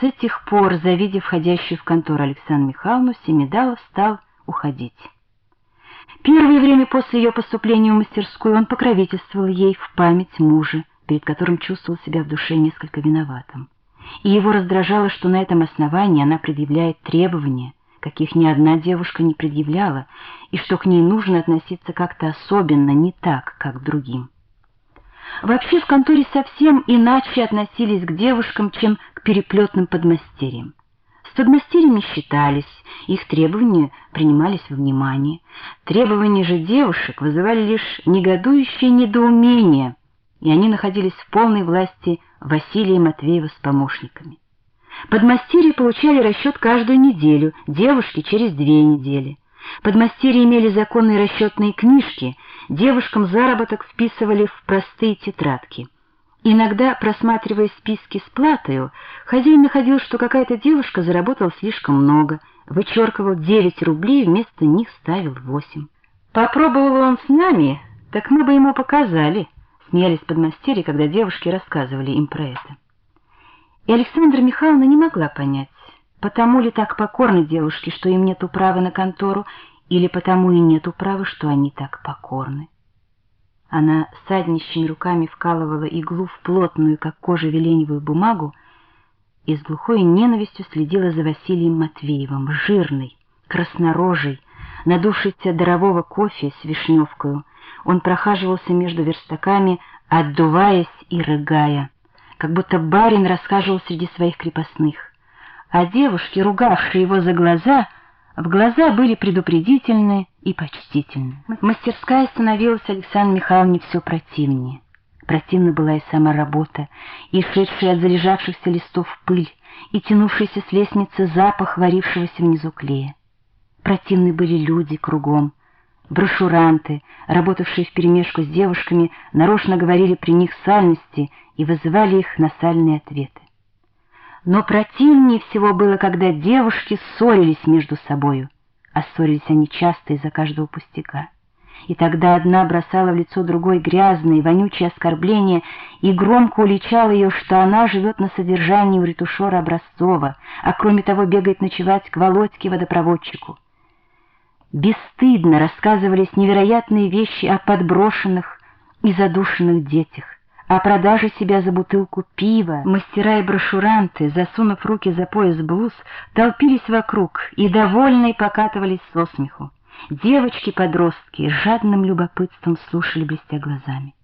С этих пор, завидев входящую в контору Александру Михайловну, Семидалов стал уходить. Первое время после ее поступления в мастерскую он покровительствовал ей в память мужа, перед которым чувствовал себя в душе несколько виноватым. И его раздражало, что на этом основании она предъявляет требования, каких ни одна девушка не предъявляла, и что к ней нужно относиться как-то особенно, не так, как к другим. Вообще в конторе совсем иначе относились к девушкам, чем к переплетным подмастерьям. С подмастерьями считались, их требования принимались во внимание. Требования же девушек вызывали лишь негодующее недоумение, и они находились в полной власти Василия Матвеева с помощниками. Подмастерья получали расчет каждую неделю, девушки через две недели. Подмастерья имели законные расчетные книжки, девушкам заработок вписывали в простые тетрадки. Иногда, просматривая списки с платою, хозяин находил, что какая-то девушка заработала слишком много, вычеркивал 9 рублей, вместо них ставил 8. Попробовал он с нами, так мы бы ему показали, смеялись подмастерья, когда девушки рассказывали им про это. И Александра Михайловна не могла понять, потому ли так покорны девушки, что им нету права на контору, или потому и нету права, что они так покорны. Она саднищими руками вкалывала иглу в плотную, как кожа веленевую бумагу, и с глухой ненавистью следила за Василием Матвеевым, жирный, краснорожий, надувшийся дарового кофе с вишневкою. Он прохаживался между верстаками, отдуваясь и рыгая, как будто барин рассказывал среди своих крепостных. А девушки, ругавшие его за глаза, в глаза были предупредительны и почтительны. Мастерская становилась Александре Михайловне все противнее. Противна была и сама работа, и шедшая от залежавшихся листов пыль, и тянувшийся с лестницы запах варившегося внизу клея. Противны были люди кругом. Брошюранты, работавшие вперемешку с девушками, нарочно говорили при них сальности и вызывали их на сальные ответы. Но противнее всего было, когда девушки ссорились между собою, а ссорились они часто из-за каждого пустяка. И тогда одна бросала в лицо другой грязные, вонючие оскорбления и громко уличала ее, что она живет на содержании у ретушера Образцова, а кроме того бегает ночевать к Володьке водопроводчику. Бесстыдно рассказывались невероятные вещи о подброшенных и задушенных детях, о продаже себя за бутылку пива, мастера и брошюранты, засунув руки за пояс блуз, толпились вокруг и довольные покатывались со смеху. Девочки-подростки с жадным любопытством слушали, блестя глазами.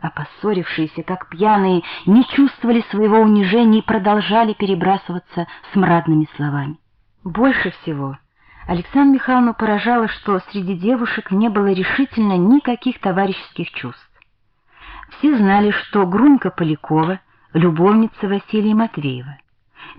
А поссорившиеся, как пьяные, не чувствовали своего унижения и продолжали перебрасываться смрадными словами. Больше всего Александра Михайловна поражала, что среди девушек не было решительно никаких товарищеских чувств. Все знали, что Грунька Полякова — любовница Василия Матвеева.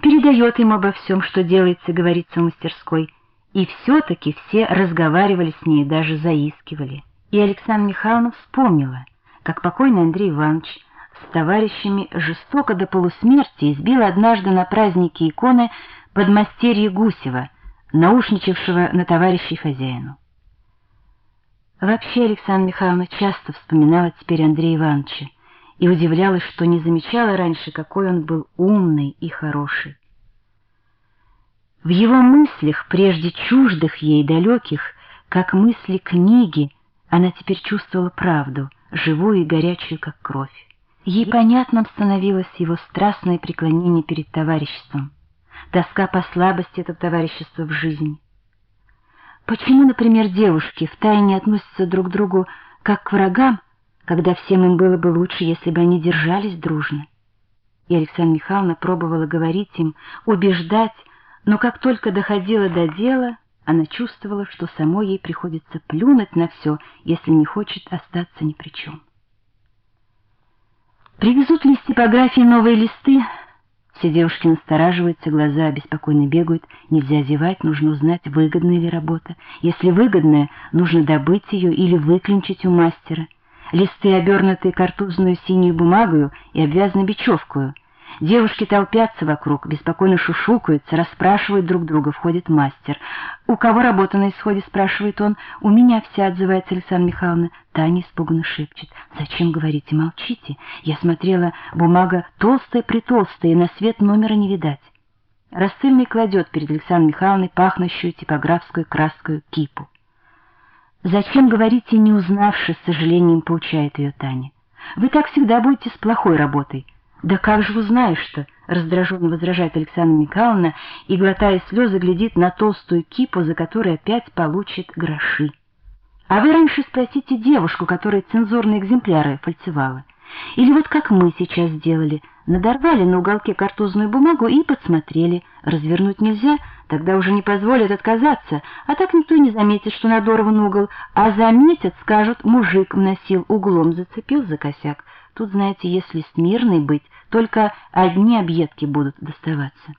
Передает им обо всем, что делается, говорится в мастерской, и все-таки все разговаривали с ней, даже заискивали. И Александра Михайловна вспомнила, как покойный Андрей Иванович с товарищами жестоко до полусмерти избил однажды на празднике иконы подмастерье Гусева, наушничавшего на товарищей хозяину. Вообще Александра Михайловна часто вспоминала теперь Андрея Ивановича и удивлялась, что не замечала раньше, какой он был умный и хороший. В его мыслях, прежде чуждых ей далеких, как мысли книги, она теперь чувствовала правду, живую и горячую, как кровь. Ей понятным становилось его страстное преклонение перед товариществом, тоска по слабости этого товарищества в жизни. Почему, например, девушки втайне относятся друг к другу как к врагам, когда всем им было бы лучше, если бы они держались дружно? И Александра Михайловна пробовала говорить им, убеждать, но как только доходило до дела, она чувствовала, что самой ей приходится плюнуть на все, если не хочет остаться ни при чем. Привезут ли с типографии новые листы, все девушки настораживаются, глаза беспокойно бегают. Нельзя зевать, нужно узнать, выгодная ли работа. Если выгодная, нужно добыть ее или выклинчить у мастера. Листы, обернутые картузную синюю бумагою и обвязаны бечевкою. Девушки толпятся вокруг, беспокойно шушукаются, расспрашивают друг друга, входит мастер. «У кого работа на исходе?» — спрашивает он. «У меня вся», — отзывается Александра Михайловна. Таня испуганно шепчет. «Зачем говорите? Молчите. Я смотрела, бумага толстая-притолстая, на свет номера не видать». Рассыльный кладет перед Александром Михайловной пахнущую типографскую краскую кипу. «Зачем говорите, не узнавши?» — с сожалением поучает ее Таня. «Вы так всегда будете с плохой работой». «Да как же узнаешь-то?» — раздраженно возражает Александра Михайловна и, глотая слезы, глядит на толстую кипу, за которой опять получит гроши. «А вы раньше спросите девушку, которая цензурные экземпляры фальцевала. Или вот как мы сейчас сделали, надорвали на уголке картузную бумагу и подсмотрели. Развернуть нельзя, тогда уже не позволят отказаться, а так никто не заметит, что надорван угол, а заметят, скажут, мужик вносил, углом зацепил за косяк. Тут, знаете, если смирный быть, только одни объедки будут доставаться.